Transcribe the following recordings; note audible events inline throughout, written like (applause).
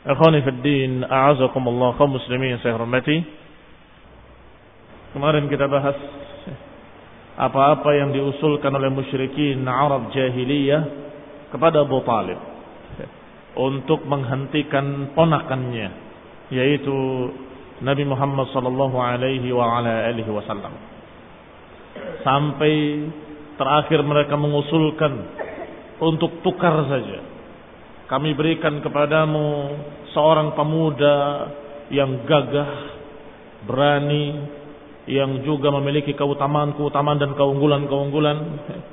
Ikhwani Fiddin, a'azakumullah kaum muslimin saya hormati. Kemarin kita bahas apa-apa yang diusulkan oleh musyrikin Arab jahiliyah kepada Abu Talib untuk menghentikan ponakannya yaitu Nabi Muhammad sallallahu alaihi wa ala alihi wasallam. Sampai terakhir mereka mengusulkan untuk tukar saja kami berikan kepadamu seorang pemuda yang gagah, berani, yang juga memiliki keutamaan-keutamaan dan keunggulan-keunggulan.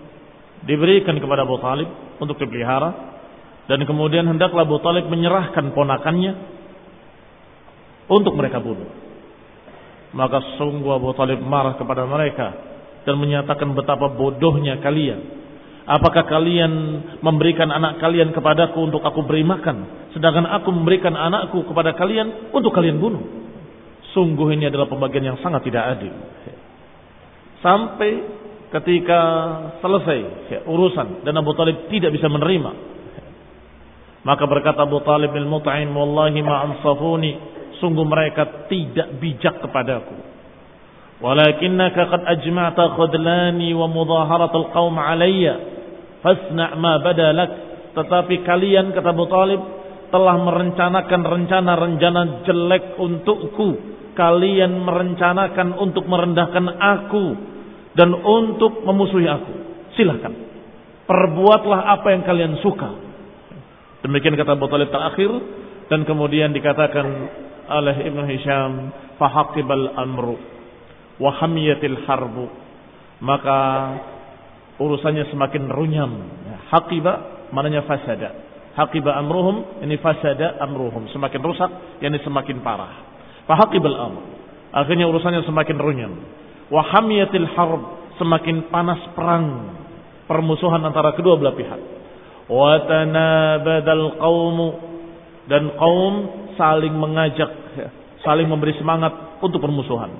(laughs) Diberikan kepada Abu Talib untuk dipelihara. Dan kemudian hendaklah Abu Talib menyerahkan ponakannya untuk mereka bunuh. Maka sungguh Abu Talib marah kepada mereka dan menyatakan betapa bodohnya kalian Apakah kalian memberikan anak kalian kepadaku untuk aku beri makan, sedangkan aku memberikan anakku kepada kalian untuk kalian bunuh? Sungguh ini adalah pembagian yang sangat tidak adil. Sampai ketika selesai urusan dan Abu Talib tidak bisa menerima. Maka berkata Abu Talib bin Mut'im, Wallahi ma'ansafuni, sungguh mereka tidak bijak kepadaku. Walakinnaka qad ajma'ta khudlani wa mudaharatul qawm alayya fasna' ma badalak tetapi kalian kata Abu Talib telah merencanakan rencana-rencana jelek untukku. Kalian merencanakan untuk merendahkan aku dan untuk memusuhi aku. Silahkan perbuatlah apa yang kalian suka. Demikian kata Abu Talib terakhir. Dan kemudian dikatakan oleh Ibnu Hisham fahaqibal amru wa hamiyatil harbu. Maka urusannya semakin runyam. Hakiba mananya fasada. Hakiba amruhum ini fasada amruhum. Semakin rusak, ini semakin parah. Fahaqibal amr. Akhirnya urusannya semakin runyam. Wahamiyatil harb. Semakin panas perang. Permusuhan antara kedua belah pihak. Watanabadal qawmu. Dan kaum saling mengajak. Saling memberi semangat untuk permusuhan.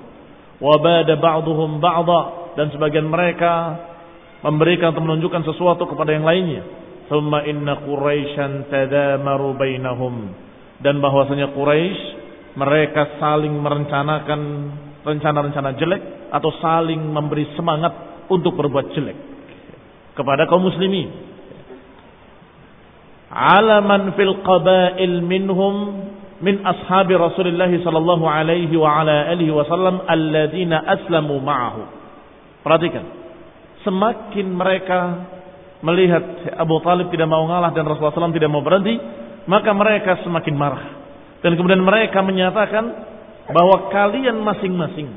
Ba'duhum ba'da. Dan sebagian mereka memberikan atau menunjukkan sesuatu kepada yang lainnya. Thumma inna Quraisyan tadamaru bainahum. Dan bahwasanya Quraisy mereka saling merencanakan rencana-rencana jelek atau saling memberi semangat untuk berbuat jelek kepada kaum muslimin. Alaman fil qabail minhum min ashabi Rasulullah sallallahu alaihi wa ala alihi wasallam alladziina aslamu ma'ahu. Perhatikan semakin mereka melihat Abu Talib tidak mau ngalah dan Rasulullah SAW tidak mau berhenti, maka mereka semakin marah. Dan kemudian mereka menyatakan bahwa kalian masing-masing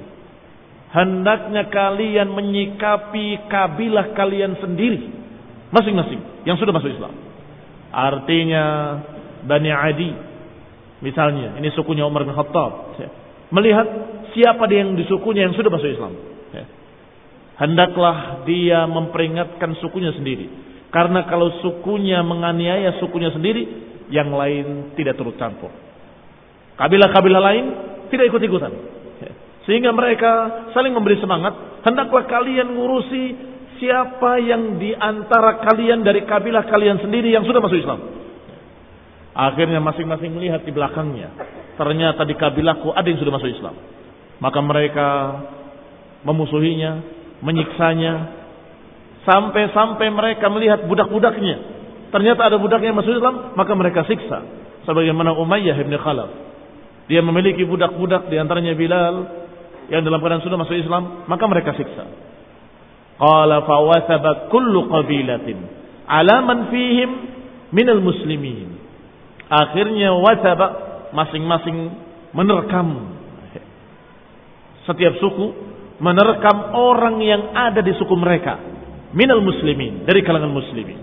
hendaknya kalian menyikapi kabilah kalian sendiri masing-masing yang sudah masuk Islam. Artinya Bani Adi misalnya, ini sukunya Umar bin Khattab. Melihat siapa dia yang di sukunya yang sudah masuk Islam. Hendaklah dia memperingatkan sukunya sendiri. Karena kalau sukunya menganiaya sukunya sendiri, yang lain tidak turut campur. Kabilah-kabilah lain tidak ikut-ikutan. Sehingga mereka saling memberi semangat. Hendaklah kalian ngurusi siapa yang di antara kalian dari kabilah kalian sendiri yang sudah masuk Islam. Akhirnya masing-masing melihat di belakangnya. Ternyata di kabilahku ada yang sudah masuk Islam. Maka mereka memusuhinya, menyiksanya. Sampai-sampai mereka melihat budak-budaknya. Ternyata ada budak yang masuk Islam, maka mereka siksa. Sebagaimana Umayyah ibn Khalaf. Dia memiliki budak-budak di antaranya Bilal yang dalam keadaan sudah masuk Islam, maka mereka siksa. Qala fawathaba kullu qabilatin ala man fihim minal muslimin. Akhirnya wathaba masing-masing menerkam setiap suku menerkam orang yang ada di suku mereka. Minal muslimin dari kalangan muslimin.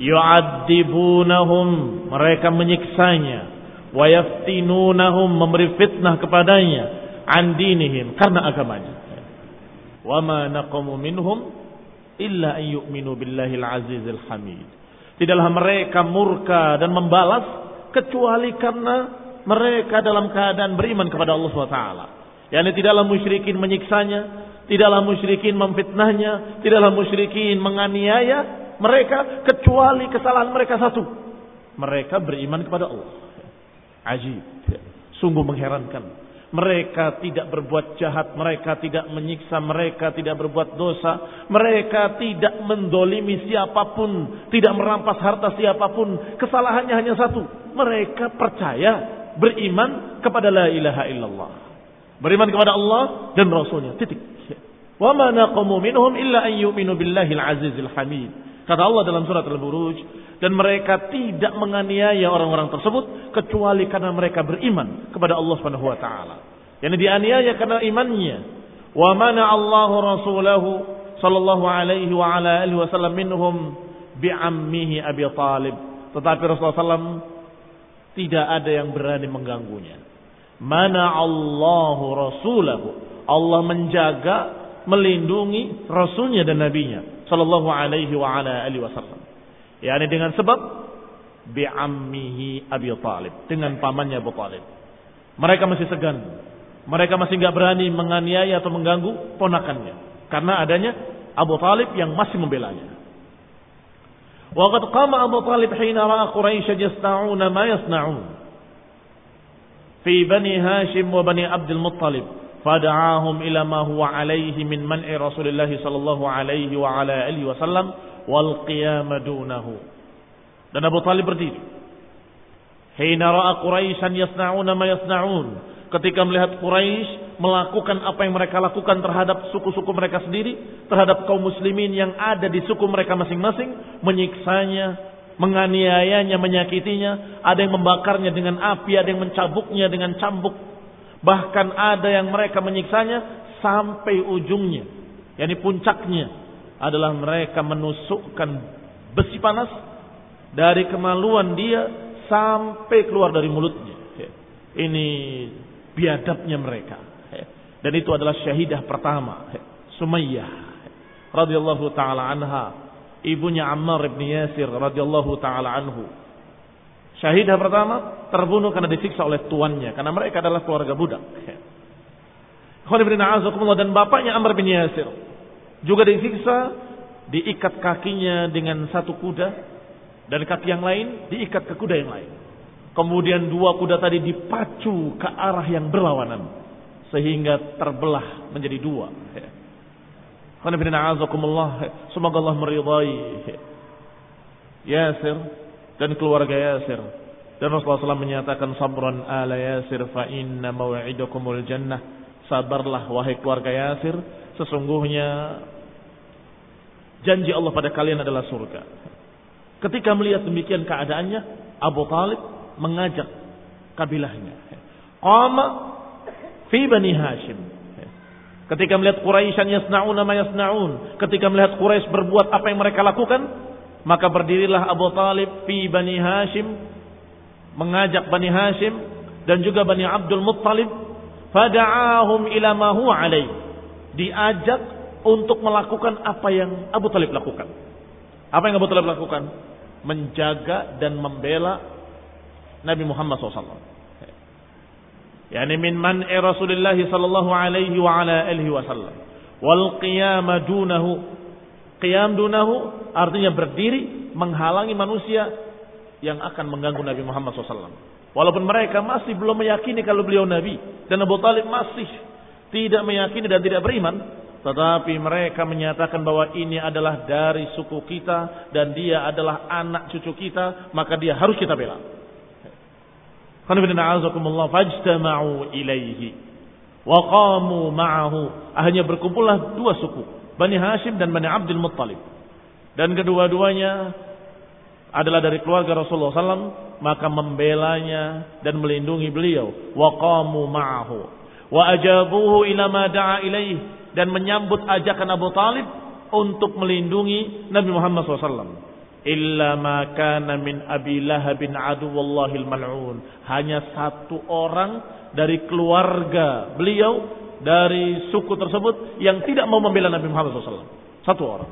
Yu'adzibunahum mereka menyiksanya. Wa yaftinunahum memberi fitnah kepadanya. An dinihim karena agamanya. Wa ma naqamu minhum illa an yu'minu billahi al-azizil hamid. Tidaklah mereka murka dan membalas kecuali karena mereka dalam keadaan beriman kepada Allah SWT yakni tidaklah musyrikin menyiksanya tidaklah musyrikin memfitnahnya tidaklah musyrikin menganiaya mereka kecuali kesalahan mereka satu. Mereka beriman kepada Allah. Ajib. Sungguh mengherankan. Mereka tidak berbuat jahat, mereka tidak menyiksa, mereka tidak berbuat dosa, mereka tidak mendolimi siapa pun, tidak merampas harta siapa pun. Kesalahannya hanya satu, mereka percaya, beriman kepada la ilaha illallah. Beriman kepada Allah dan Rasulnya, titik. Wa ma naqamu minhum illa an yu'minu billahi al-azizil hamid. Kata Allah dalam surat Al-Buruj. Dan mereka tidak menganiaya orang-orang tersebut. Kecuali karena mereka beriman kepada Allah Subhanahu Wa Taala. Yang dianiaya karena imannya. Wa mana Allahu Rasulahu sallallahu alaihi wa ala alihi wasallam minhum bi'ammihi Abi Talib. Tetapi Rasulullah SAW tidak ada yang berani mengganggunya. Mana Allahu Rasulahu. Allah menjaga, melindungi Rasulnya dan Nabinya sallallahu alaihi wa ala alihi wasallam. Yani dengan sebab bi'ammihi Abi Talib, dengan pamannya Abu Talib. Mereka masih segan. Mereka masih enggak berani menganiaya atau mengganggu ponakannya karena adanya Abu Talib yang masih membelanya. Waqad qama Abu Talib hina ra'a Quraisy yasna'una ma yasna'un fi Bani Hashim wa Bani Abdul Muttalib fada'ahum ila ma huwa alaihi min man'i Rasulullah sallallahu alaihi wa ala alihi wasallam wal qiyam dunahu. Dan Abu Talib berdiri. Hina ra'a Quraisyan yasna'una ma yasna'un. Ketika melihat Quraisy melakukan apa yang mereka lakukan terhadap suku-suku mereka sendiri, terhadap kaum muslimin yang ada di suku mereka masing-masing, menyiksanya, menganiayanya, menyakitinya, ada yang membakarnya dengan api, ada yang mencabuknya dengan cambuk, Bahkan ada yang mereka menyiksanya sampai ujungnya. yakni puncaknya adalah mereka menusukkan besi panas dari kemaluan dia sampai keluar dari mulutnya. Ini biadabnya mereka. Dan itu adalah syahidah pertama. Sumayyah radhiyallahu taala anha, ibunya Ammar bin Yasir radhiyallahu taala anhu Syahidah pertama terbunuh karena disiksa oleh tuannya karena mereka adalah keluarga budak. (laughs) dan bapaknya Amr bin Yasir juga disiksa diikat kakinya dengan satu kuda dan kaki yang lain diikat ke kuda yang lain. Kemudian dua kuda tadi dipacu ke arah yang berlawanan sehingga terbelah menjadi dua. (laughs) Semoga Allah meridai Yasir dan keluarga Yasir. Dan Rasulullah SAW menyatakan sabran ala Yasir fa inna maw'idakumul jannah. Sabarlah wahai keluarga Yasir, sesungguhnya janji Allah pada kalian adalah surga. Ketika melihat demikian keadaannya, Abu Talib mengajak kabilahnya. Qama fi Bani Hashim. Ketika melihat Quraisyan yasna'una ma yasna'un. Ketika melihat Quraisy berbuat apa yang mereka lakukan, Maka berdirilah Abu Talib fi Bani Hashim mengajak Bani Hashim dan juga Bani Abdul Muttalib fada'ahum ila ma huwa alaih. Diajak untuk melakukan apa yang Abu Talib lakukan. Apa yang Abu Talib lakukan? Menjaga dan membela Nabi Muhammad SAW. Yani min man'i Rasulullah sallallahu alaihi wa ala alihi wasallam. Wal qiyam dunahu. Qiyam dunahu artinya berdiri menghalangi manusia yang akan mengganggu Nabi Muhammad SAW. Walaupun mereka masih belum meyakini kalau beliau Nabi. Dan Abu Talib masih tidak meyakini dan tidak beriman. Tetapi mereka menyatakan bahwa ini adalah dari suku kita. Dan dia adalah anak cucu kita. Maka dia harus kita bela. Fajtama'u ilaihi. Waqamu ma'ahu. Akhirnya berkumpullah dua suku. Bani Hashim dan Bani Abdul Muttalib. Dan kedua-duanya adalah dari keluarga Rasulullah SAW maka membelanya dan melindungi beliau waqamu ma'ahu wa ajabuhu ila ma da'a ilaih dan menyambut ajakan Abu Talib untuk melindungi Nabi Muhammad SAW illa ma kana min abi lahabin aduwallahil mal'un hanya satu orang dari keluarga beliau dari suku tersebut yang tidak mau membela Nabi Muhammad SAW satu orang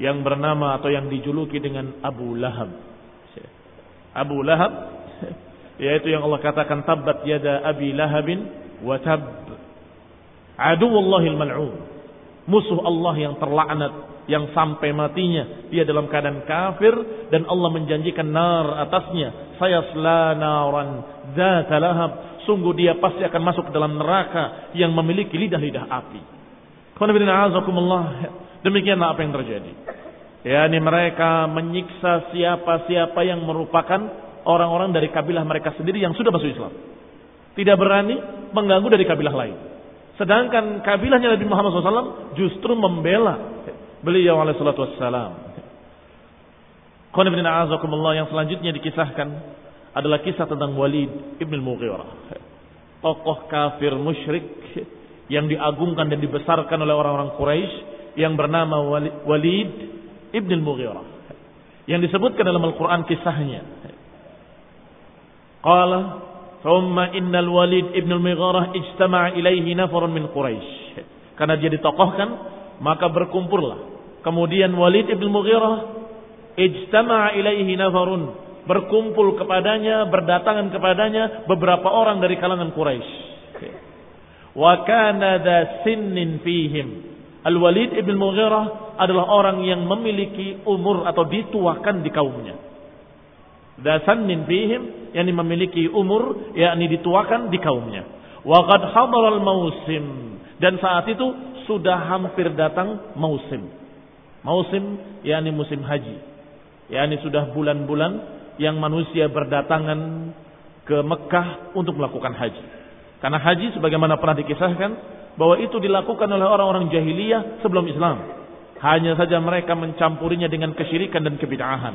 yang bernama atau yang dijuluki dengan Abu Lahab. Abu Lahab (laughs) yaitu yang Allah katakan tabat yada Abi Lahabin wa tab. Aduwallahil mal'un. Musuh Allah yang terlaknat yang sampai matinya dia dalam keadaan kafir dan Allah menjanjikan nar atasnya sayasla naran dzata lahab sungguh dia pasti akan masuk ke dalam neraka yang memiliki lidah-lidah api. Demikianlah apa yang terjadi. Ya, ini mereka menyiksa siapa-siapa yang merupakan orang-orang dari kabilah mereka sendiri yang sudah masuk Islam. Tidak berani mengganggu dari kabilah lain. Sedangkan kabilahnya Nabi Muhammad SAW justru membela beliau alaihi salatu wassalam. yang selanjutnya dikisahkan adalah kisah tentang Walid ibn Mughirah. Tokoh kafir musyrik yang diagungkan dan dibesarkan oleh orang-orang Quraisy yang bernama Walid ibn al-Mughirah yang disebutkan dalam Al-Quran kisahnya. Qala thumma innal Walid ibn al-Mughirah ijtama'a ilaihi nafarun min Quraisy. Karena dia ditokohkan, maka berkumpullah. Kemudian Walid ibn al-Mughirah ijtama'a ilaihi nafarun berkumpul kepadanya, berdatangan kepadanya beberapa orang dari kalangan Quraisy. Wa kana dha sinnin fihim Al-Walid ibn Mughirah adalah orang yang memiliki umur atau dituakan di kaumnya. Dasannin fihim, yakni memiliki umur, yakni dituakan di kaumnya. Wa qad al mausim dan saat itu sudah hampir datang musim. Musim yakni musim haji. Yakni sudah bulan-bulan yang manusia berdatangan ke Mekah untuk melakukan haji. Karena haji sebagaimana pernah dikisahkan bahwa itu dilakukan oleh orang-orang jahiliyah sebelum Islam. Hanya saja mereka mencampurinya dengan kesyirikan dan kebid'ahan.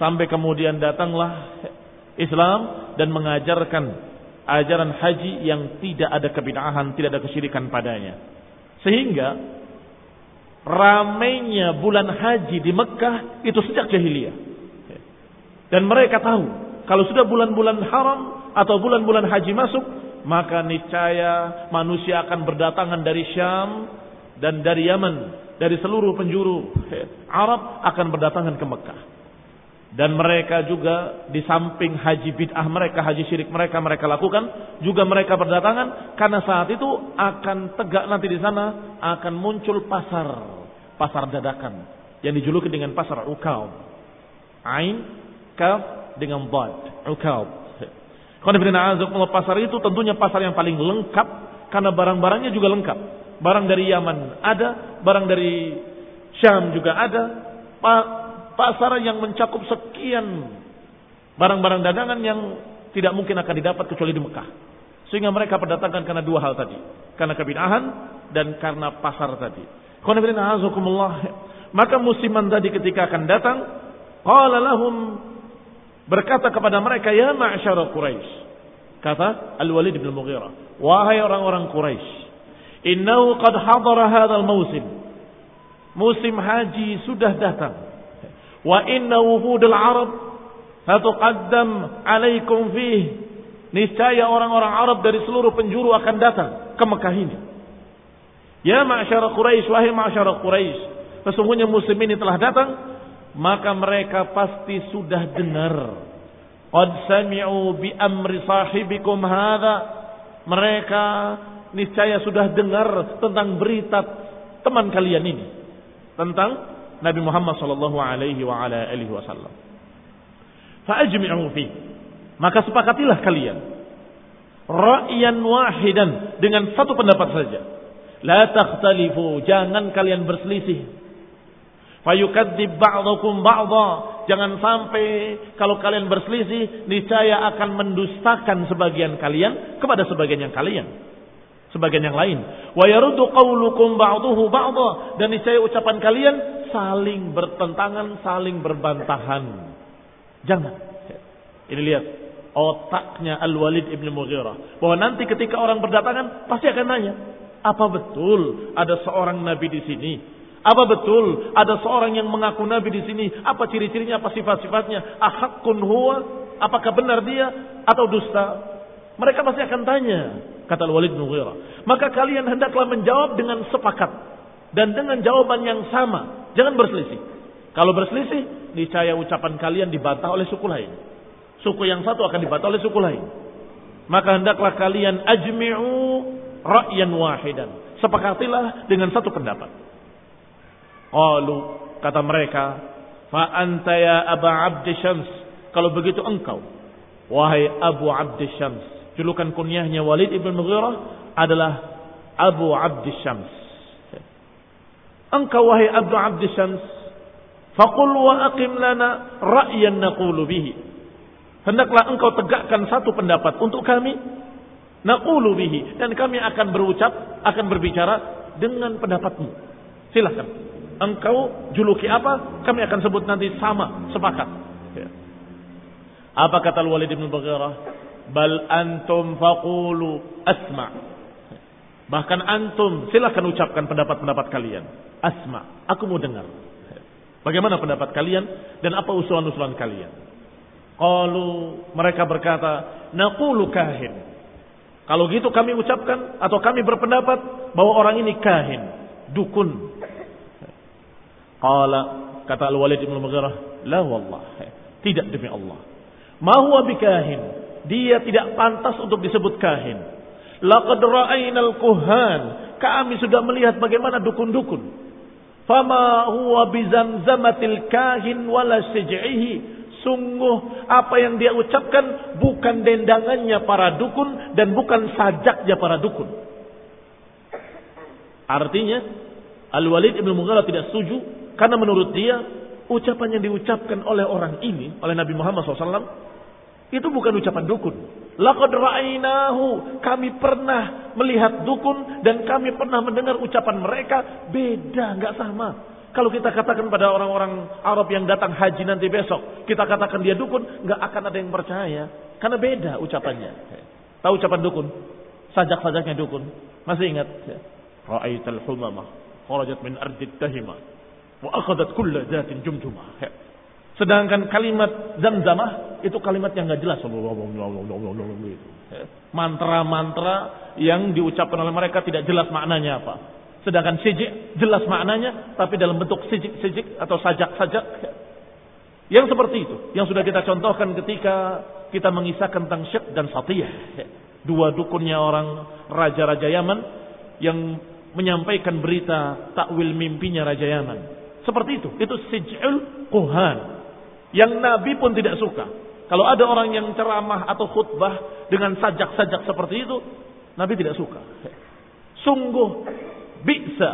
Sampai kemudian datanglah Islam dan mengajarkan ajaran haji yang tidak ada kebid'ahan, tidak ada kesyirikan padanya. Sehingga ramainya bulan haji di Mekah itu sejak jahiliyah. Dan mereka tahu kalau sudah bulan-bulan haram atau bulan-bulan haji masuk, maka niscaya manusia akan berdatangan dari Syam dan dari Yaman, dari seluruh penjuru Arab akan berdatangan ke Mekah. Dan mereka juga di samping haji bid'ah mereka, haji syirik mereka mereka lakukan, juga mereka berdatangan karena saat itu akan tegak nanti di sana akan muncul pasar, pasar dadakan yang dijuluki dengan pasar Ukaub. Ain, kaf dengan bad, Ukaub. Pasar itu tentunya pasar yang paling lengkap karena barang-barangnya juga lengkap. Barang dari Yaman ada, barang dari Syam juga ada. Pasar yang mencakup sekian barang-barang dagangan yang tidak mungkin akan didapat kecuali di Mekah. Sehingga mereka berdatangan karena dua hal tadi. Karena kebinahan dan karena pasar tadi. Maka musiman tadi ketika akan datang. Qala lahum berkata kepada mereka, "Ya ma'syara Quraisy." Kata Al-Walid bin Mughirah, "Wahai orang-orang Quraisy, innahu qad hadara hadzal musim." Musim haji sudah datang. Wa inna wufudul Arab satuqaddam alaikum fih. Niscaya orang-orang Arab dari seluruh penjuru akan datang ke Mekah ini. Ya ma'syara Quraisy, wahai ma'syara Quraisy, sesungguhnya muslimin ini telah datang, maka mereka pasti sudah dengar. Qad sami'u bi amri sahibikum hadha. Mereka niscaya sudah dengar tentang berita teman kalian ini tentang Nabi Muhammad sallallahu alaihi wa ala alihi wasallam. Fa'ajmi'u fi. Maka sepakatilah kalian ra'yan wahidan dengan satu pendapat saja. La takhtalifu, jangan kalian berselisih. Fayukadzib ba'dakum ba'dha. Jangan sampai kalau kalian berselisih niscaya akan mendustakan sebagian kalian kepada sebagian yang kalian sebagian yang lain. Wa yaruddu qaulukum ba'duhu ba'dha dan niscaya ucapan kalian saling bertentangan, saling berbantahan. Jangan. Ini lihat otaknya Al-Walid Ibn Mughirah. Bahwa nanti ketika orang berdatangan pasti akan nanya, apa betul ada seorang nabi di sini? Apa betul ada seorang yang mengaku nabi di sini? Apa ciri-cirinya, apa sifat-sifatnya? Ahakun huwa? Apakah benar dia atau dusta? Mereka pasti akan tanya kata Walid bin Mughirah. Maka kalian hendaklah menjawab dengan sepakat dan dengan jawaban yang sama. Jangan berselisih. Kalau berselisih, niscaya ucapan kalian dibantah oleh suku lain. Suku yang satu akan dibantah oleh suku lain. Maka hendaklah kalian ajmi'u ra'yan wahidan. Sepakatilah dengan satu pendapat. Qalu kata mereka, fa anta ya Aba Abdi Syams. Kalau begitu engkau, wahai Abu Abdi Syams, Julukan kunyahnya Walid ibn Mughirah adalah Abu Abdi Syams. Engkau wahai Abu Abdi Syams, wa aqim lana ra'yan naqulu bihi. Hendaklah engkau tegakkan satu pendapat untuk kami naqulu bihi dan kami akan berucap, akan berbicara dengan pendapatmu. Silahkan. Engkau juluki apa? Kami akan sebut nanti sama, sepakat. Ya. Apa kata Walid bin Mughirah? Bal antum faqulu asma. Bahkan antum silakan ucapkan pendapat-pendapat kalian. Asma aku mau dengar. Bagaimana pendapat kalian dan apa usulan-usulan kalian? Qalu mereka berkata naqulu kahin. Kalau gitu kami ucapkan atau kami berpendapat bahwa orang ini kahin dukun. Qala kata al-walid bin mughirah la wallah tidak demi Allah. Ma huwa bikahin dia tidak pantas untuk disebut kahin. Laqad ra'ainal kuhan. Kami sudah melihat bagaimana dukun-dukun. Fama huwa bizamzamatil kahin wala sij'ihi. Sungguh apa yang dia ucapkan bukan dendangannya para dukun dan bukan sajaknya para dukun. Artinya Al-Walid Ibn Mughirah tidak setuju karena menurut dia ucapan yang diucapkan oleh orang ini oleh Nabi Muhammad SAW itu bukan ucapan dukun. Laqad ra'ainahu. Kami pernah melihat dukun dan kami pernah mendengar ucapan mereka beda, nggak sama. Kalau kita katakan pada orang-orang Arab yang datang haji nanti besok, kita katakan dia dukun, nggak akan ada yang percaya karena beda ucapannya. Tahu ucapan dukun? Sajak-sajaknya dukun. Masih ingat? Ra'aital humamah kharajat min ardit tahimah wa akhadat kulla dhatin jumjumah. Sedangkan kalimat zamzamah itu kalimat yang nggak jelas. Mantra-mantra yang diucapkan oleh mereka tidak jelas maknanya apa. Sedangkan sijik jelas maknanya, tapi dalam bentuk sijik-sijik atau sajak-sajak. Yang seperti itu. Yang sudah kita contohkan ketika kita mengisahkan tentang Syekh dan Satiyah. Dua dukunnya orang raja-raja Yaman yang menyampaikan berita takwil mimpinya Raja Yaman. Seperti itu. Itu sij'ul kuhan yang Nabi pun tidak suka. Kalau ada orang yang ceramah atau khutbah dengan sajak-sajak seperti itu, Nabi tidak suka. Sungguh bisa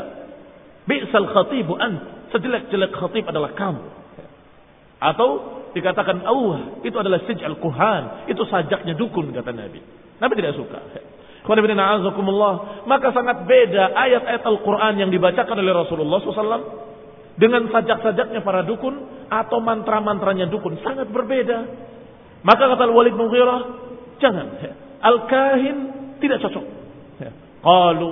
bi'sal khatibu an sejelek-jelek khatib adalah kamu. Atau dikatakan Allah itu adalah sij'al kuhan, itu sajaknya dukun kata Nabi. Nabi tidak suka. Maka sangat beda ayat-ayat Al-Quran yang dibacakan oleh Rasulullah SAW dengan sajak-sajaknya para dukun atau mantra-mantranya dukun sangat berbeda. Maka kata Walid Mughirah, jangan. Al-kahin tidak cocok. Qalu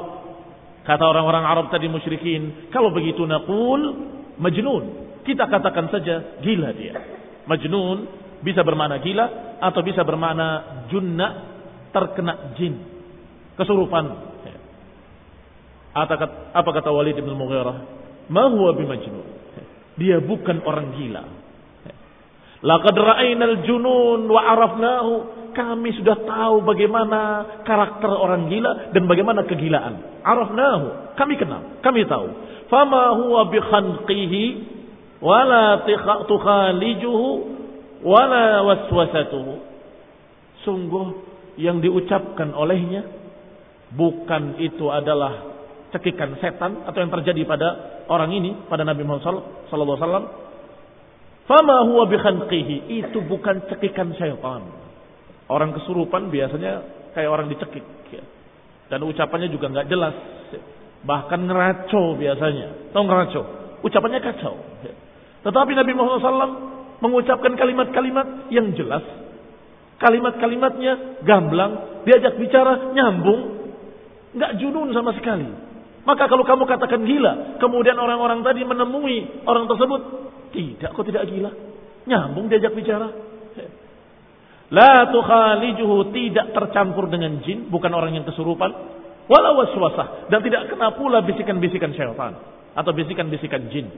kata orang-orang Arab tadi musyrikin, kalau begitu naqul majnun. Kita katakan saja gila dia. Majnun bisa bermakna gila atau bisa bermakna junna terkena jin. Kesurupan. Apa kata Walid bin Mughirah? Ma huwa. Dia bukan orang gila. Laqad ra'ainal junun wa arafnahu. Kami sudah tahu bagaimana karakter orang gila dan bagaimana kegilaan. Arafnahu. Kami kenal. Kami tahu. Fama huwa bi khanqihi wala tukhalijuhu wala waswasatuhu. Sungguh yang diucapkan olehnya bukan itu adalah cekikan setan atau yang terjadi pada orang ini pada Nabi Muhammad wasallam Fama huwa bikhanqihi. Itu bukan cekikan syaitan. Orang kesurupan biasanya kayak orang dicekik. Ya. Dan ucapannya juga nggak jelas. Bahkan ngeraco biasanya. Tahu ngeraco? Ucapannya kacau. Ya. Tetapi Nabi Muhammad SAW mengucapkan kalimat-kalimat yang jelas. Kalimat-kalimatnya gamblang. Diajak bicara nyambung. Nggak junun sama sekali. Maka kalau kamu katakan gila, kemudian orang-orang tadi menemui orang tersebut, tidak, kok tidak gila? Nyambung diajak bicara. La tukhalijuhu tidak tercampur dengan jin, bukan orang yang kesurupan, walau waswasah dan tidak kena pula bisikan-bisikan syaitan atau bisikan-bisikan jin.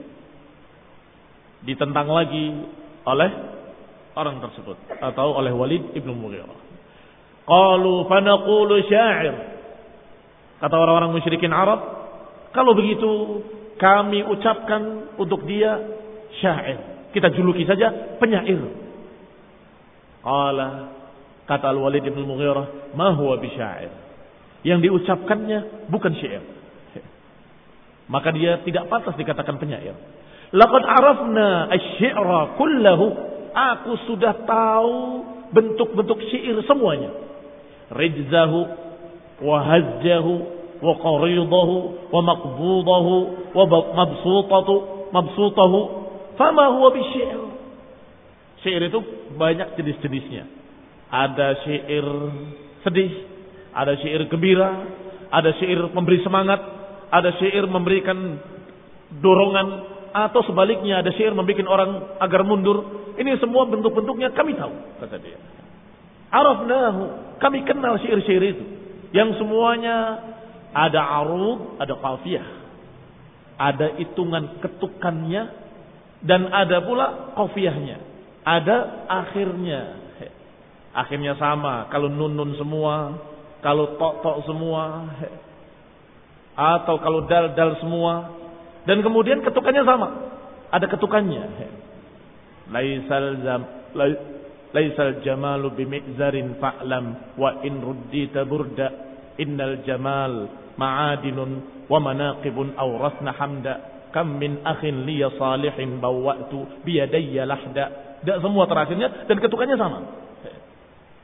Ditentang lagi oleh orang tersebut atau oleh Walid ibnu Mughirah. Qalu fanaqulu syair Kata orang-orang musyrikin Arab, kalau begitu kami ucapkan untuk dia syair. Kita juluki saja penyair. Qala kata Al-Walid bin Mughirah, "Ma huwa bisyair?" Yang diucapkannya bukan syair. Maka dia tidak pantas dikatakan penyair. Laqad arafna asy-syi'ra kullahu. Aku sudah tahu bentuk-bentuk syair semuanya. Rijzahu wa hajjahu wa qaridahu wa maqbudahu wa mabsutatu mabsutahu fama huwa bisyir. Syair itu banyak jenis-jenisnya. Ada syair sedih, ada syair gembira, ada syair memberi semangat, ada syair memberikan dorongan, atau sebaliknya ada syair membuat orang agar mundur. Ini semua bentuk-bentuknya kami tahu, kata dia. Arafnahu, kami kenal syair-syair itu. Yang semuanya ada arud, ada kafiah. Ada hitungan ketukannya, dan ada pula qafiyahnya. Ada akhirnya. Akhirnya sama, kalau nun-nun semua, kalau tok-tok semua, atau kalau dal-dal semua. Dan kemudian ketukannya sama. Ada ketukannya. Laisal zam, laisal jamalu bimi'zarin fa'lam wa in ruddita burda innal jamal ma'adinun wa manaqibun awrasna hamda kam min akhin liya salihin bawwa'tu biyadayya lahda. Dan semua terakhirnya dan ketukannya sama.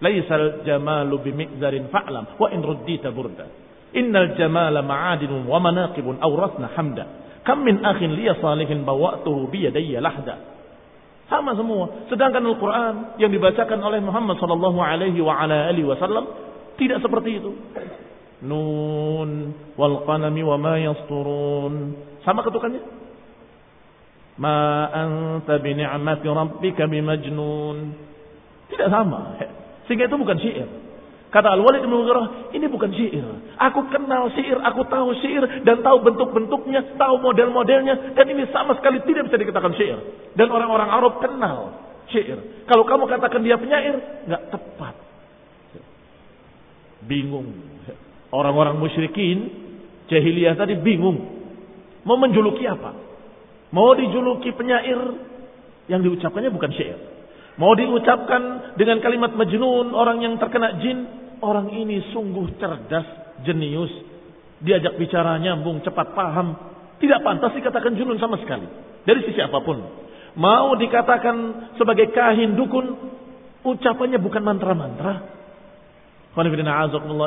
Laisal jamalu bimiqdarin fa'lam wa in ruddita burda. Innal jamala ma'adinun wa manaqibun awrasna hamda. Kam min akhin liya salihin bawwa'tuhu biyadayya lahda. Sama semua. Sedangkan Al-Qur'an yang dibacakan oleh Muhammad sallallahu alaihi wa ala alihi wasallam tidak seperti itu. Nun wal qalami wa ma yasturun. Sama ketukannya? Ma anta bi ni'mati rabbika bimajnun. Tidak sama. Sehingga itu bukan syair. Kata Al-Walid bin Mughirah, ini bukan syair. Aku kenal syair, aku tahu syair dan tahu bentuk-bentuknya, tahu model-modelnya dan ini sama sekali tidak bisa dikatakan syair. Dan orang-orang Arab kenal syair. Kalau kamu katakan dia penyair, nggak tepat. Bingung. Orang-orang musyrikin jahiliyah tadi bingung. Mau menjuluki apa? Mau dijuluki penyair yang diucapkannya bukan syair. Mau diucapkan dengan kalimat majnun orang yang terkena jin. Orang ini sungguh cerdas, jenius. Diajak bicara nyambung, cepat paham. Tidak pantas dikatakan junun sama sekali. Dari sisi apa pun. Mau dikatakan sebagai kahin dukun. Ucapannya bukan mantra-mantra.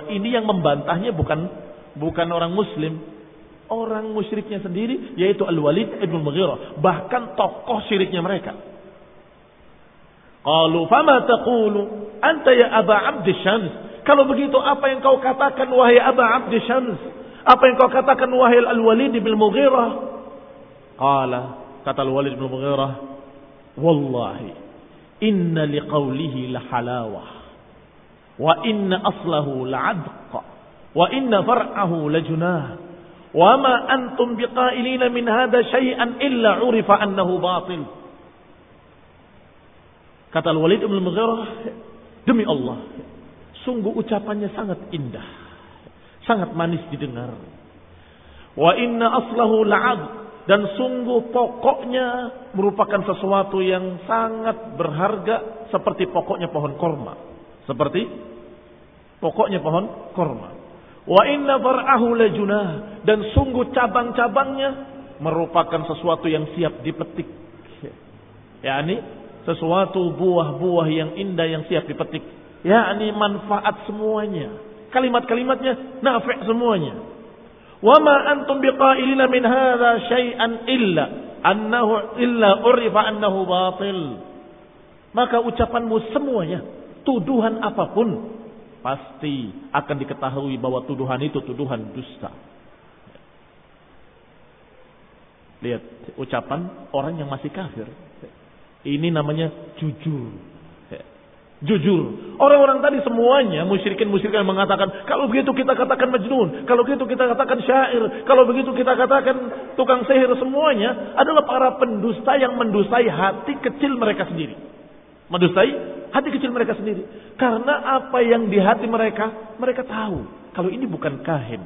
Ini yang membantahnya bukan bukan orang muslim, orang musyriknya sendiri yaitu Al-Walid ibn Mughirah, bahkan tokoh syiriknya mereka. Qalu fama taqulu anta ya Aba Abd Syams? Kalau begitu apa yang kau katakan wahai Aba Abd Syams? Apa yang kau katakan wahai Al-Walid ibn Mughirah? Qala Kata Al-Walid bin Mughirah, "Wallahi, inna liqaulihi lahalawah, wa inna aslahu la'adq, wa inna far'ahu lajunah, wa ma antum biqailina min hadha syai'an illa 'urifa annahu batil." Kata Al-Walid bin Mughirah, "Demi Allah, sungguh ucapannya sangat indah, sangat manis didengar. Wa inna aslahu la'adq, dan sungguh pokoknya merupakan sesuatu yang sangat berharga seperti pokoknya pohon korma. Seperti pokoknya pohon korma. Wa inna far'ahu lajunah. Dan sungguh cabang-cabangnya merupakan sesuatu yang siap dipetik. yakni sesuatu buah-buah yang indah yang siap dipetik. yakni manfaat semuanya. Kalimat-kalimatnya nafek semuanya. Wa ma antum biqailina min hadza syai'an illa annahu illa urifa annahu batil. Maka ucapanmu semuanya, tuduhan apa pun pasti akan diketahui bahwa tuduhan itu tuduhan dusta lihat ucapan orang yang masih kafir ini namanya jujur Jujur. Orang-orang tadi semuanya musyrikin-musyrikin mengatakan, kalau begitu kita katakan majnun, kalau begitu kita katakan syair, kalau begitu kita katakan tukang sihir semuanya adalah para pendusta yang mendustai hati kecil mereka sendiri. Mendustai hati kecil mereka sendiri. Karena apa yang di hati mereka, mereka tahu kalau ini bukan kahin.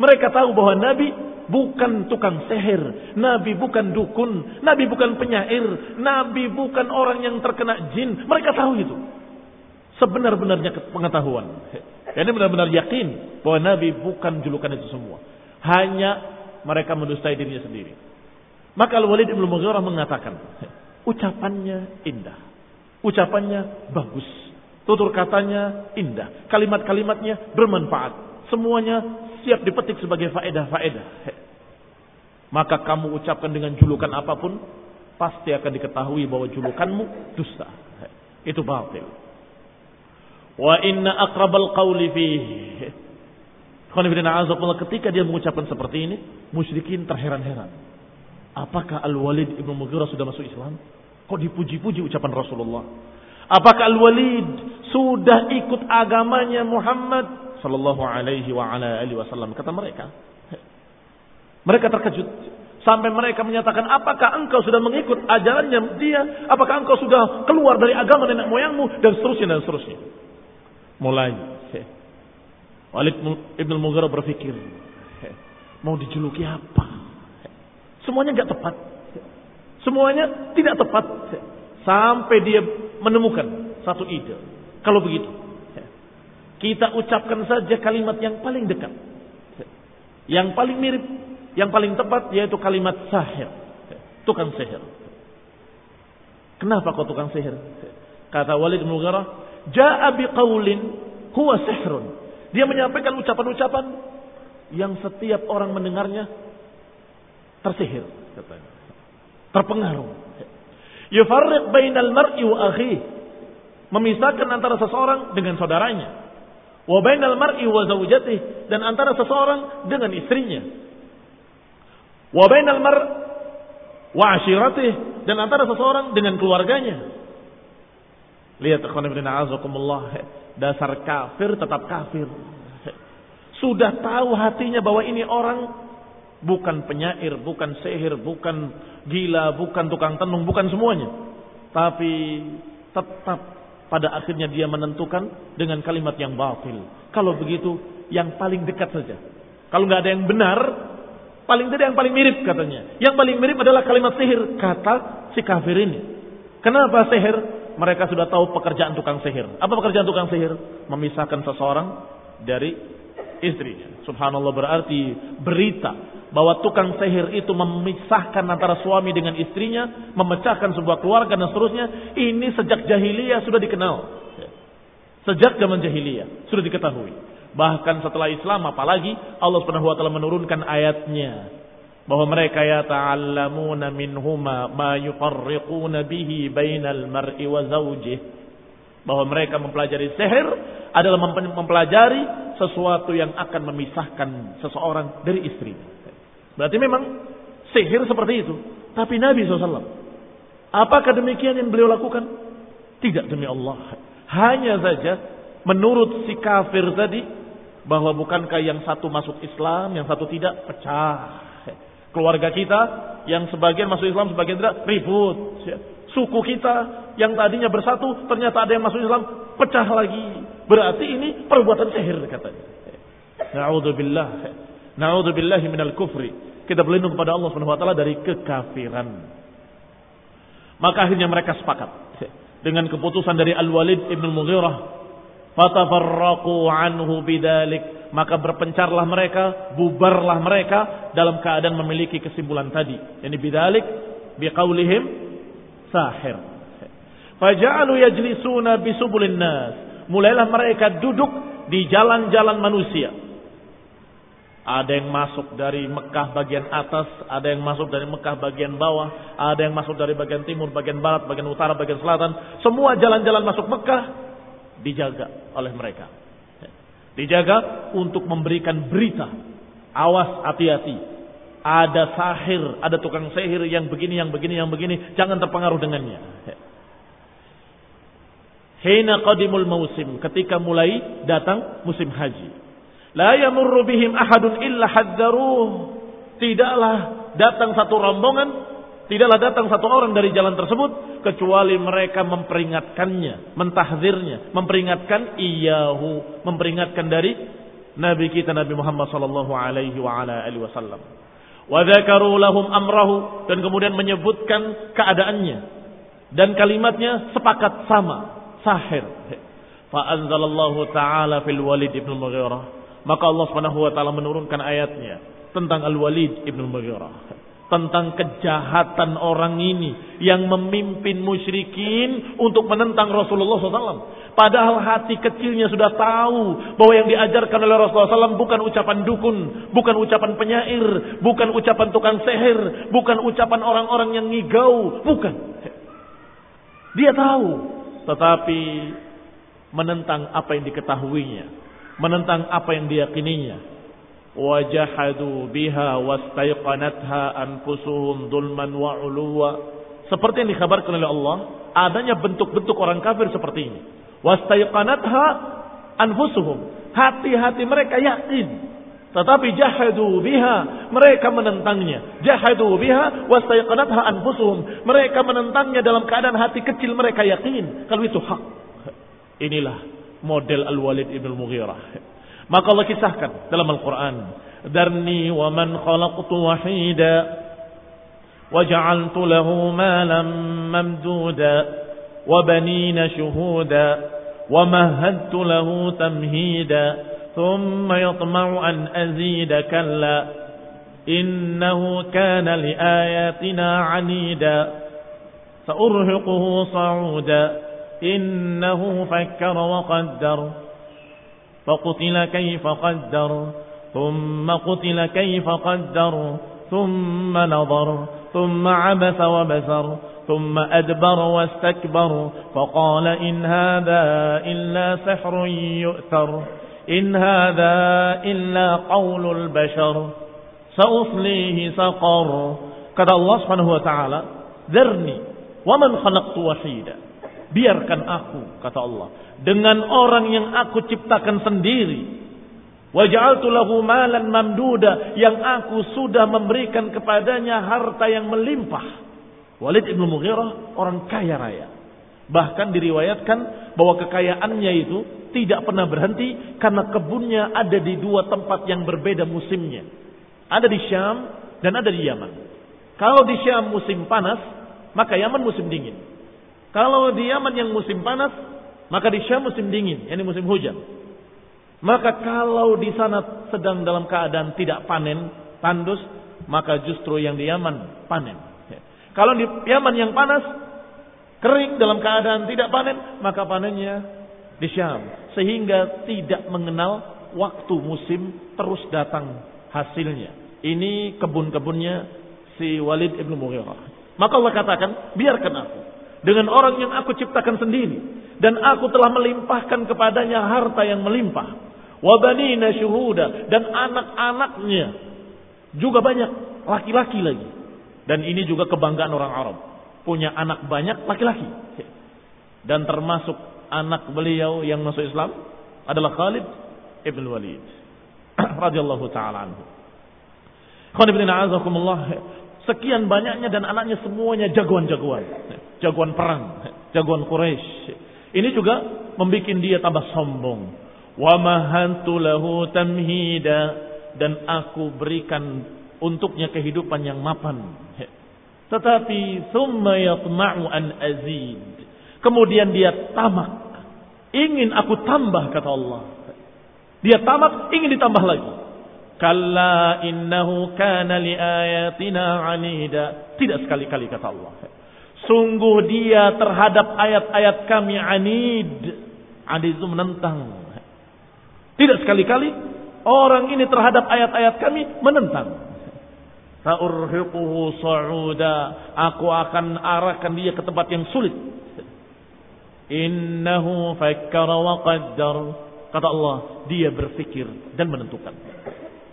Mereka tahu bahwa Nabi bukan tukang sihir, Nabi bukan dukun, Nabi bukan penyair, Nabi bukan orang yang terkena jin. Mereka tahu itu sebenar-benarnya pengetahuan. Ini benar-benar yakin bahwa Nabi bukan julukan itu semua. Hanya mereka mendustai dirinya sendiri. Maka Al-Walid Ibn Mughirah mengatakan, ucapannya indah. Ucapannya bagus. Tutur katanya indah. Kalimat-kalimatnya bermanfaat. Semuanya siap dipetik sebagai faedah-faedah. Maka kamu ucapkan dengan julukan apa pun, pasti akan diketahui bahwa julukanmu dusta. Itu batil. Wa inna aqrabal qawli fihi. Ketika dia mengucapkan seperti ini, musyrikin terheran-heran. Apakah Al-Walid ibnu Mughirah sudah masuk Islam? Kok dipuji-puji ucapan Rasulullah? Apakah Al-Walid sudah ikut agamanya Muhammad sallallahu alaihi wa ala alihi wasallam? Kata mereka. Mereka terkejut sampai mereka menyatakan, "Apakah engkau sudah mengikut ajarannya dia? Apakah engkau sudah keluar dari agama nenek moyangmu?" dan seterusnya dan seterusnya mulai Walid Ibn Mughirah berpikir mau dijuluki apa semuanya nggak tepat semuanya tidak tepat. Sampai dia menemukan satu ide. Kalau begitu kita ucapkan saja kalimat yang paling dekat. Yang paling mirip yang paling tepat yaitu kalimat sahir. Tukang sihir. Kenapa kau tukang sihir? Kata Walid Mughirah Ja'a biqaulin huwa sihrun. Dia menyampaikan ucapan-ucapan yang setiap orang mendengarnya tersihir katanya. Terpengaruh. Yufarriq bainal mar'i wa akhi. Memisahkan antara seseorang dengan saudaranya. Wa bainal mar'i wa zaujatih dan antara seseorang dengan istrinya. Wa bainal mar' wa ashiratih dan antara seseorang dengan keluarganya. Lihat ikhwan ibn a'azakumullah. Dasar kafir tetap kafir. Sudah tahu hatinya bahwa ini orang bukan penyair, bukan sihir, bukan gila, bukan tukang tenung, bukan semuanya. Tapi tetap pada akhirnya dia menentukan dengan kalimat yang batil. Kalau begitu, yang paling dekat saja. Kalau nggak ada yang benar, paling tidak yang paling mirip katanya. Yang paling mirip adalah kalimat sihir, kata si kafir ini. Kenapa sihir? mereka sudah tahu pekerjaan tukang sihir. Apa pekerjaan tukang sihir? Memisahkan seseorang dari istrinya. Subhanallah berarti berita bahwa tukang sihir itu memisahkan antara suami dengan istrinya, memecahkan sebuah keluarga dan seterusnya. Ini sejak jahiliyah sudah dikenal. Sejak zaman jahiliyah sudah diketahui. Bahkan setelah Islam apalagi Allah Subhanahu wa taala menurunkan ayatnya bahwa mereka ya ta'allamuna minhuma ma yufarriquna bihi bainal mar'i wa zawjih bahwa mereka mempelajari sihir adalah mempelajari sesuatu yang akan memisahkan seseorang dari istri. Berarti memang sihir seperti itu, Tapi Nabi SAW. Apakah demikian yang beliau lakukan? Tidak demi Allah. Hanya saja menurut si kafir tadi bahwa bukankah yang satu masuk Islam, yang satu tidak pecah. Keluarga kita yang sebagian masuk Islam, sebagian tidak ribut. Suku kita yang tadinya bersatu ternyata ada yang masuk Islam pecah lagi. Berarti ini perbuatan sihir katanya. Na'udzubillah. Na'udzubillahi minal kufri. Kita berlindung kepada Allah Subhanahu wa taala dari kekafiran. Maka akhirnya mereka sepakat dengan keputusan dari Al-Walid Ibn Mughirah. Fatafarraqu anhu bidalik. Maka berpencarlah mereka, bubarlah mereka dalam keadaan memiliki kesimpulan tadi. Yani bidalik biqaulihim sahir. Faja'alu yajlisuna bisubulin nas. Mulailah mereka duduk di jalan-jalan manusia. Ada yang masuk dari Mekah bagian atas, ada yang masuk dari Mekah bagian bawah, ada yang masuk dari bagian timur, bagian barat, bagian utara, bagian selatan. Semua jalan-jalan masuk Mekah dijaga oleh mereka. Dijaga untuk memberikan berita. Awas hati-hati. Ada sahir, ada tukang sihir yang begini, yang begini, yang begini. Jangan terpengaruh dengannya. Hina qadimul musim. Ketika mulai datang musim haji. La yamurru bihim ahadun illa hadzaruh. Tidaklah datang satu rombongan, tidaklah datang satu orang dari jalan tersebut kecuali mereka memperingatkannya, mentahzirnya, memperingatkan iyahu, memperingatkan dari Nabi kita Nabi Muhammad sallallahu alaihi wa ala alihi wasallam. Wa dzakaru lahum amrahu dan kemudian menyebutkan keadaannya dan kalimatnya sepakat sama, sahir. Fa anzalallahu taala fil Walid ibn Mughirah maka Allah Subhanahu wa taala menurunkan ayatnya tentang Al-Walid Ibnu Mughirah tentang kejahatan orang ini yang memimpin musyrikin untuk menentang Rasulullah SAW. Padahal hati kecilnya sudah tahu bahwa yang diajarkan oleh Rasulullah SAW bukan ucapan dukun, bukan ucapan penyair, bukan ucapan tukang seher, bukan ucapan orang-orang yang ngigau, bukan. Dia tahu, tetapi menentang apa yang diketahuinya menentang apa yang diyakininya. Wajahadu biha wastaiqanatha anfusuhum dulman wa uluwa. Seperti yang dikabarkan oleh Allah adanya bentuk-bentuk orang kafir seperti ini. Wastaiqanatha anfusuhum. Hati-hati mereka yakin. Tetapi jahadu biha mereka menentangnya. Jahadu biha wastaiqanatha anfusuhum. Mereka menentangnya dalam keadaan hati kecil mereka yakin. Kalau itu hak. Inilah model Al-Walid ibn Mughirah. Maka Allah kisahkan dalam Al-Quran. Darni wa man khalaqtu wahida. Waja'altu lahu malam mamduda. Wabanina shuhuda. ومهدت له تمهيدا ثم يطمع أن أزيد كلا إنه كان لآياتنا عنيدا سأرهقه صعودا إنه فكر وقدر فقتل كيف قدر ثم قتل كيف قدر ثم نظر ثم عبث وبسر ثم أدبر واستكبر فقال إن هذا إلا سحر يؤثر إن هذا إلا قول البشر سأصليه سقر. Allah Subhanahu wa taala ذرني ومن خلقت وحيدا. Biarkan aku, kata Allah. Dengan orang yang aku ciptakan sendiri. Waja'altu lahu malan mamduda. Yang aku sudah memberikan kepadanya harta yang melimpah. Walid ibn Mughirah orang kaya raya. Bahkan diriwayatkan bahwa kekayaannya itu tidak pernah berhenti karena kebunnya ada di dua tempat yang berbeda musimnya. Ada di Syam dan ada di Yaman. Kalau di Syam musim panas, maka Yaman musim dingin. Kalau di Yaman yang musim panas, maka di Syam musim dingin, ini musim hujan. Maka kalau di sana sedang dalam keadaan tidak panen, tandus, maka justru yang di Yaman panen. Kalau di Yaman yang panas, kering dalam keadaan tidak panen, maka panennya di Syam. Sehingga tidak mengenal waktu musim terus datang hasilnya. Ini kebun-kebunnya si Walid ibnu Mughirah. Maka Allah katakan, biarkan aku dengan orang yang aku ciptakan sendiri dan aku telah melimpahkan kepadanya harta yang melimpah wabanina syuhuda dan anak-anaknya juga banyak laki-laki lagi Dan ini juga kebanggaan orang Arab. Punya anak banyak laki-laki. Dan termasuk anak beliau yang masuk Islam adalah Khalid ibn Walid. (clears throat) radhiyallahu taala anhu. Sekian banyaknya dan anaknya semuanya jagoan-jagoan. Jagoan perang. Jagoan Quraisy. Ini juga membuat dia tambah sombong. Wa mahantu lahu tamhida. Dan aku berikan untuknya kehidupan yang mapan. Tetapi thumma yatma'u an azid. Kemudian dia tamak. Ingin aku tambah kata Allah. Dia tamak ingin ditambah lagi. Kalla innahu kana li ayatina anida. Tidak sekali-kali kata Allah. Sungguh dia terhadap ayat-ayat kami anid. Anid itu menentang. Tidak sekali-kali orang ini terhadap ayat-ayat kami menentang. Sa'urhiquhu sa'uda. Aku akan arahkan dia ke tempat yang sulit. Innahu fakkara wa qaddar. Kata Allah, dia berfikir dan menentukan.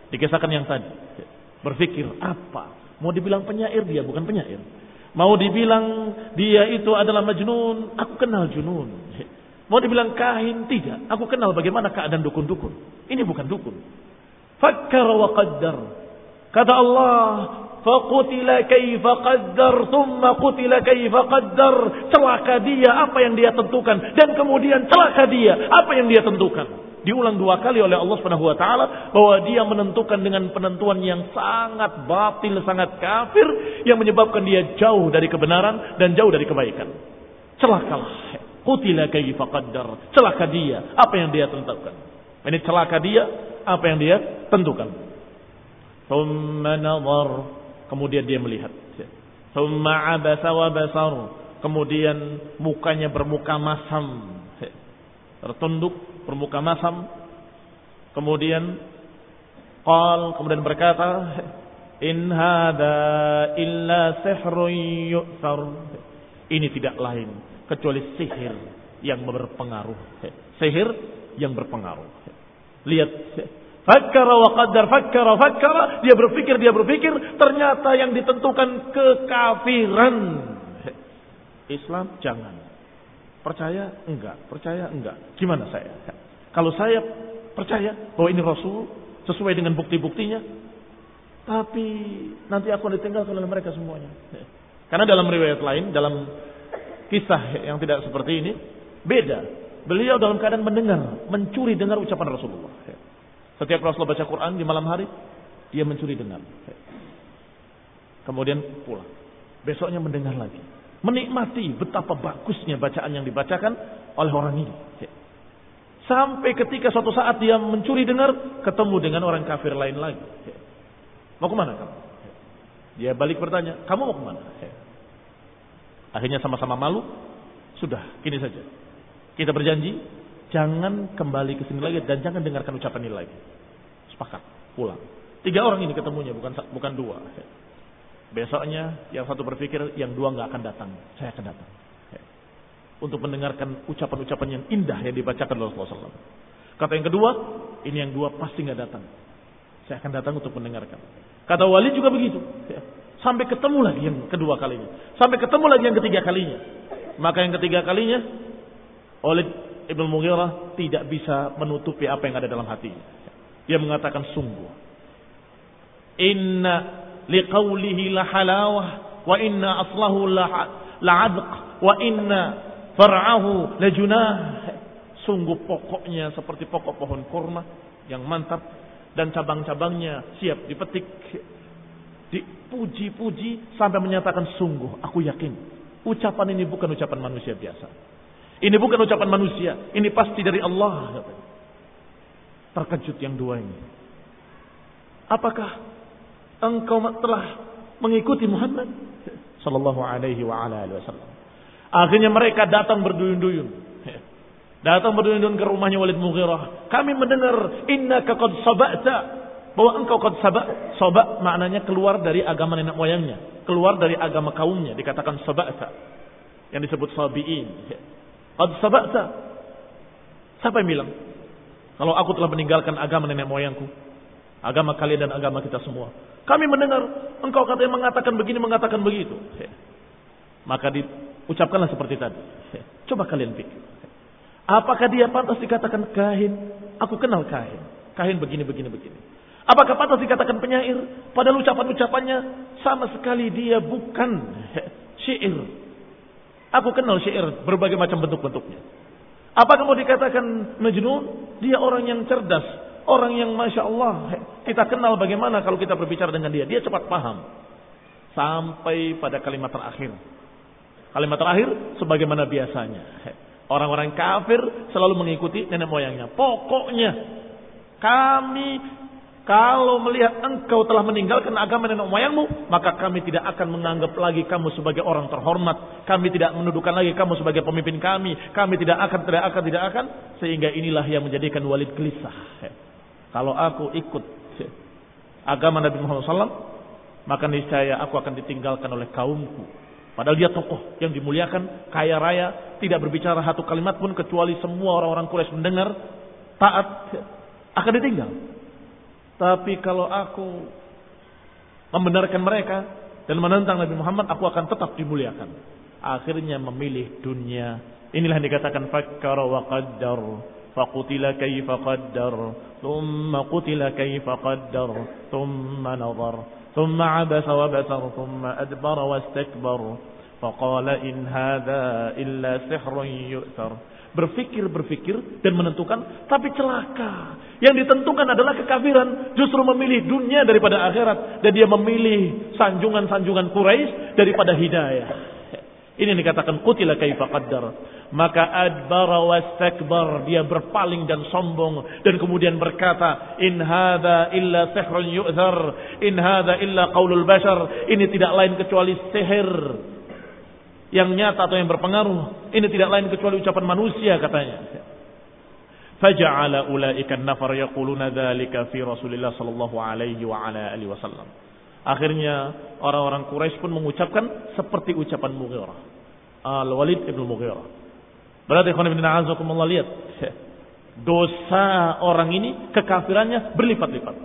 Dikisahkan yang tadi. Berfikir apa? Mau dibilang penyair dia bukan penyair. Mau dibilang dia itu adalah majnun, aku kenal junun. Mau dibilang kahin, tidak. Aku kenal bagaimana keadaan dukun-dukun. Ini bukan dukun. Fakkara wa qaddar. Kata Allah, Faqutila kaifa qaddar, thumma qutila kaifa qaddar. Celaka dia apa yang dia tentukan dan kemudian celaka dia apa yang dia tentukan. Diulang dua kali oleh Allah Subhanahu wa taala bahwa dia menentukan dengan penentuan yang sangat batil, sangat kafir yang menyebabkan dia jauh dari kebenaran dan jauh dari kebaikan. Celakalah. Qutila kaifa qaddar. Celaka dia apa yang dia tentukan. Ini celaka dia apa yang dia tentukan. Thumma. Kemudian dia melihat. Thumma abasa wa basar. Kemudian mukanya bermuka masam. Tertunduk bermuka masam. Kemudian qal kemudian berkata, "In hada illa sihrun yu'thar." Ini tidak lain kecuali sihir yang berpengaruh. Sihir yang berpengaruh. Lihat Fakkara wa qaddar, fakkara, fakkara. Dia berpikir, dia berpikir. Ternyata yang ditentukan kekafiran. Islam jangan. Percaya? Enggak. Percaya? Enggak. Gimana saya? Kalau saya percaya bahwa ini Rasul. Sesuai dengan bukti-buktinya. Tapi nanti aku ditinggalkan oleh mereka semuanya. Karena dalam riwayat lain, dalam kisah yang tidak seperti ini, beda. Beliau dalam keadaan mendengar, mencuri dengar ucapan Rasulullah. Setiap Rasulullah baca Quran di malam hari, dia mencuri dengar. Kemudian pulang. Besoknya mendengar lagi. Menikmati betapa bagusnya bacaan yang dibacakan oleh orang ini. Sampai ketika suatu saat dia mencuri dengar, ketemu dengan orang kafir lain lagi. Mau ke mana kamu? Dia balik bertanya, kamu mau ke mana? Akhirnya sama-sama malu. Sudah, ini saja. Kita berjanji, Jangan kembali ke sini lagi dan jangan dengarkan ucapan ini lagi. Sepakat, pulang. Tiga orang ini ketemunya, bukan bukan dua. Besoknya yang satu berpikir yang dua nggak akan datang, saya akan datang. Untuk mendengarkan ucapan-ucapan yang indah yang dibacakan oleh Rasulullah SAW. Kata yang kedua, ini yang dua pasti nggak datang. Saya akan datang untuk mendengarkan. Kata wali juga begitu. Sampai ketemu lagi yang kedua kalinya. Sampai ketemu lagi yang ketiga kalinya. Maka yang ketiga kalinya oleh Ibnu Mughirah tidak bisa menutupi apa yang ada dalam hatinya. Dia mengatakan sungguh. Inna liqaulihi la halawah wa inna aslahu la adq wa inna far'ahu la junah. Sungguh pokoknya seperti pokok pohon kurma yang mantap dan cabang-cabangnya siap dipetik. Dipuji-puji sampai menyatakan sungguh aku yakin ucapan ini bukan ucapan manusia biasa. Ini bukan ucapan manusia, ini pasti dari Allah. Terkejut yang dua ini. Apakah engkau telah mengikuti Muhammad sallallahu alaihi wa ala alihi wasallam? Akhirnya mereka datang berduyun-duyun. Datang berduyun-duyun ke rumahnya Walid Mughirah. Kami mendengar innaka qad sabata bahwa engkau qad sabak. Sabak maknanya keluar dari agama nenek moyangnya, keluar dari agama kaumnya dikatakan sabata. Yang disebut sabiin. Qad sabakta. Siapa yang bilang? Kalau aku telah meninggalkan agama nenek moyangku. Agama kalian dan agama kita semua. Kami mendengar engkau katanya mengatakan begini, mengatakan begitu. Maka diucapkanlah seperti tadi. Coba kalian pikir. Apakah dia pantas dikatakan kahin? Aku kenal kahin. Kahin begini, begini, begini. Apakah pantas dikatakan penyair? Padahal ucapan-ucapannya sama sekali dia bukan syair. Aku kenal syair berbagai macam bentuk-bentuknya. Apakah mau dikatakan majnun? Dia orang yang cerdas, Orang yang Masya Allah kita kenal bagaimana kalau kita berbicara dengan dia. Dia cepat paham. Sampai pada kalimat terakhir. Kalimat terakhir sebagaimana biasanya. Orang-orang kafir selalu mengikuti nenek moyangnya. Pokoknya kami kalau melihat engkau telah meninggalkan agama nenek moyangmu, maka kami tidak akan menganggap lagi kamu sebagai orang terhormat. Kami tidak menuduhkan lagi kamu sebagai pemimpin kami. Kami tidak akan, tidak akan, tidak akan. Sehingga inilah yang menjadikan walid gelisah. Kalau aku ikut agama Nabi Muhammad SAW, maka niscaya aku akan ditinggalkan oleh kaumku. Padahal dia tokoh yang dimuliakan, kaya raya, tidak berbicara satu kalimat pun kecuali semua orang-orang Quraisy mendengar, taat, akan ditinggal. Tapi kalau aku membenarkan mereka dan menentang Nabi Muhammad, aku akan tetap dimuliakan. Akhirnya memilih dunia. Inilah yang dikatakan fakkara wa qaddar. فقتل كيف قدر ثم قتل كيف قدر ثم نظر ثم عبس وبسر ثم أدبر واستكبر فقال إن هذا إلا سحر يؤثر berpikir-berpikir dan menentukan tapi celaka yang ditentukan adalah kekafiran justru memilih dunia daripada akhirat dan dia memilih sanjungan-sanjungan Quraisy daripada hidayah ini dikatakan kutila kaifa qaddar. maka adbara wastakbar. Dia berpaling dan sombong. Dan kemudian berkata. In hadha illa sihrun yu'thar. In hadha illa qaulul bashar. Ini tidak lain kecuali sihir. Yang nyata atau yang berpengaruh. Ini tidak lain kecuali ucapan manusia katanya. Faja'ala ulaika nafar yaquluna dhalika fi Rasulillah sallallahu alaihi wa ala alihi wasallam. Akhirnya orang-orang Quraisy pun mengucapkan seperti ucapan Mughirah. Al-Walid ibn Mughirah. Berarti ikhwan ibn a'azakumullah lihat. Dosa orang ini kekafirannya berlipat-lipat.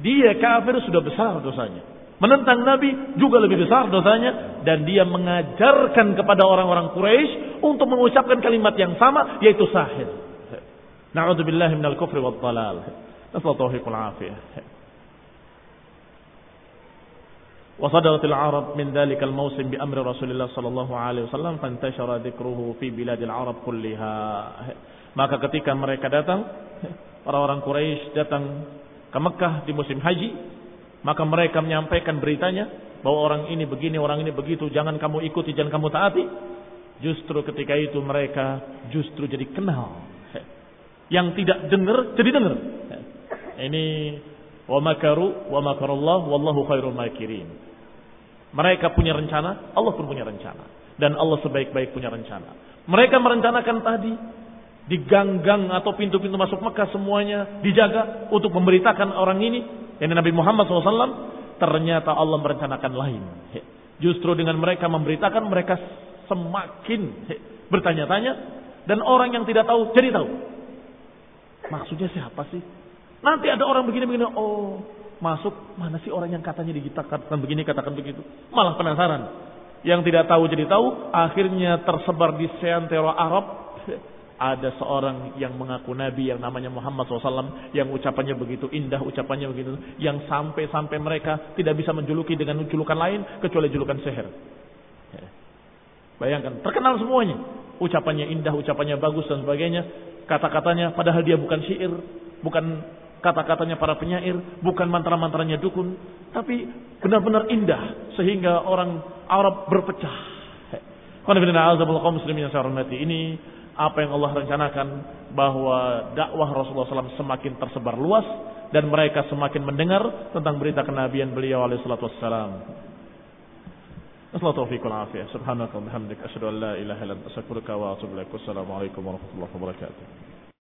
Dia kafir sudah besar dosanya. Menentang Nabi juga lebih besar dosanya dan dia mengajarkan kepada orang-orang Quraisy untuk mengucapkan kalimat yang sama yaitu sahir. Na'udzubillahi minal kufri wad dhalal. Nasallahu afiyah. وصدرت العرب من ذلك الموسم بأمر رسول الله صلى الله عليه وسلم فانتشر ذكره في بلاد العرب كلها maka ketika mereka datang orang-orang Quraisy datang ke Mekah di musim haji maka mereka menyampaikan beritanya bahwa orang ini begini orang ini begitu jangan kamu ikuti jangan kamu taati justru ketika itu mereka justru jadi kenal yang tidak dengar jadi dengar ini wa makaru wa makarullah wallahu khairul makirin mereka punya rencana, Allah pun punya rencana. Dan Allah sebaik-baik punya rencana. Mereka merencanakan tadi di gang-gang atau pintu-pintu masuk Mekah semuanya dijaga untuk memberitakan orang ini yang Nabi Muhammad SAW. Ternyata Allah merencanakan lain. Justru dengan mereka memberitakan mereka semakin bertanya-tanya dan orang yang tidak tahu jadi tahu. Maksudnya siapa sih? Nanti ada orang begini-begini, oh masuk mana sih orang yang katanya katakan begini katakan begitu. Malah penasaran. Yang tidak tahu jadi tahu akhirnya tersebar di seantero Arab. Ada seorang yang mengaku nabi yang namanya Muhammad SAW yang ucapannya begitu indah ucapannya begitu yang sampai-sampai mereka tidak bisa menjuluki dengan julukan lain kecuali julukan seher. Bayangkan terkenal semuanya. Ucapannya indah ucapannya bagus dan sebagainya. Kata-katanya padahal dia bukan syair bukan kata-katanya para penyair, bukan mantra-mantranya dukun, tapi benar-benar indah sehingga orang Arab berpecah. ini apa yang Allah rencanakan bahwa dakwah Rasulullah SAW semakin tersebar luas dan mereka semakin mendengar tentang berita kenabian beliau alaihi salatu wassalam. Assalamualaikum. Wassalamualaikum warahmatullahi wabarakatuh.